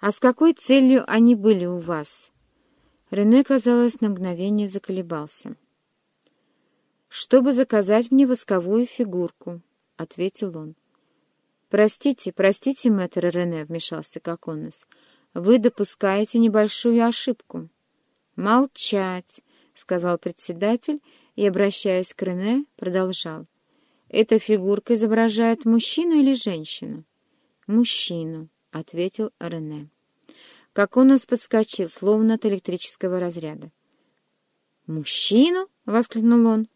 «А с какой целью они были у вас?» Рене, казалось, на мгновение заколебался. «Чтобы заказать мне восковую фигурку», — ответил он. «Простите, простите, мэтр Рене», — вмешался Коконос. «Вы допускаете небольшую ошибку». «Молчать», — сказал председатель и, обращаясь к Рене, продолжал. «Эта фигурка изображает мужчину или женщину?» «Мужчину», — ответил Рене. Коконос подскочил, словно от электрического разряда. «Мужчину?» — воскликнул он.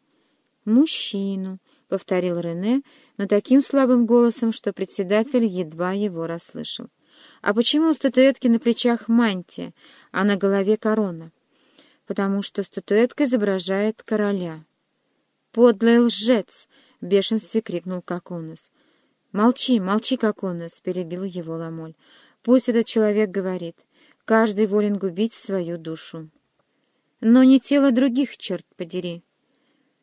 «Мужчину», — повторил Рене, но таким слабым голосом, что председатель едва его расслышал. «А почему у статуэтки на плечах мантия, а на голове корона?» «Потому что статуэтка изображает короля». «Подлый лжец!» — в бешенстве крикнул Коконос. «Молчи, молчи, Коконос!» — перебил его Ламоль. «Пусть этот человек говорит. Каждый волен губить свою душу». «Но не тело других, черт подери!»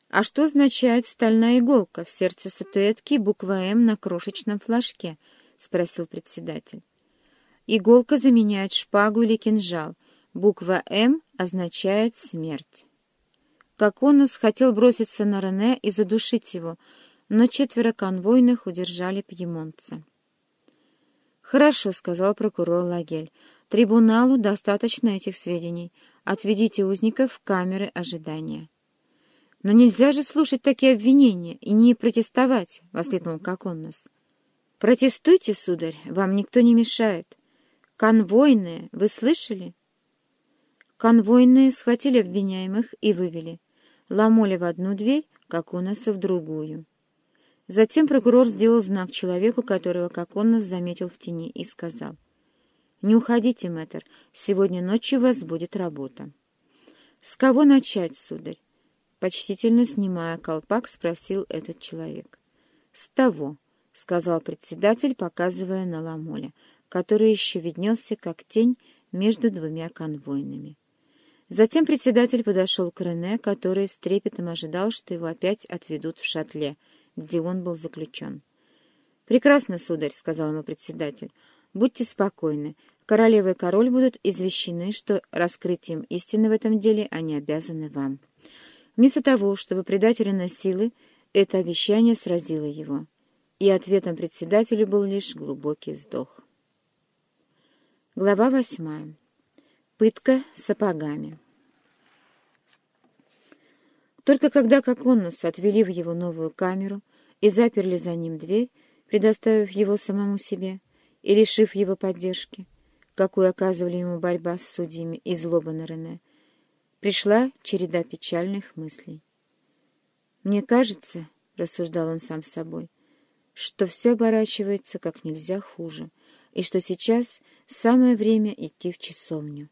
А что означает стальная иголка в сердце статуэтки буква «М» на крошечном флажке? — спросил председатель. Иголка заменяет шпагу или кинжал. Буква «М» означает смерть. Коконус хотел броситься на Рене и задушить его, но четверо конвойных удержали пьемонтца. «Хорошо», — сказал прокурор Лагель. «Трибуналу достаточно этих сведений. Отведите узников в камеры ожидания». «Но нельзя же слушать такие обвинения и не протестовать!» — воскликнул Коконнос. «Протестуйте, сударь, вам никто не мешает. Конвойные, вы слышали?» Конвойные схватили обвиняемых и вывели. Ломоли в одну дверь, Коконноса в другую. Затем прокурор сделал знак человеку, которого Коконнос заметил в тени, и сказал. «Не уходите, мэтр, сегодня ночью у вас будет работа». «С кого начать, сударь?» Почтительно снимая колпак, спросил этот человек. «С того», — сказал председатель, показывая на Ламоля, который еще виднелся, как тень между двумя конвойными. Затем председатель подошел к Рене, который с трепетом ожидал, что его опять отведут в шатле, где он был заключен. «Прекрасно, сударь», — сказал ему председатель. «Будьте спокойны. Королева и король будут извещены, что раскрытием истины в этом деле они обязаны вам». Вместо того, чтобы Рене силы, это обещание сразило его, и ответом председателю был лишь глубокий вздох. Глава восьмая. Пытка сапогами. Только когда Коконнос отвели в его новую камеру и заперли за ним дверь, предоставив его самому себе и лишив его поддержки, какую оказывали ему борьба с судьями и злоба на Рене, Пришла череда печальных мыслей. «Мне кажется, — рассуждал он сам с собой, — что все оборачивается как нельзя хуже, и что сейчас самое время идти в часовню.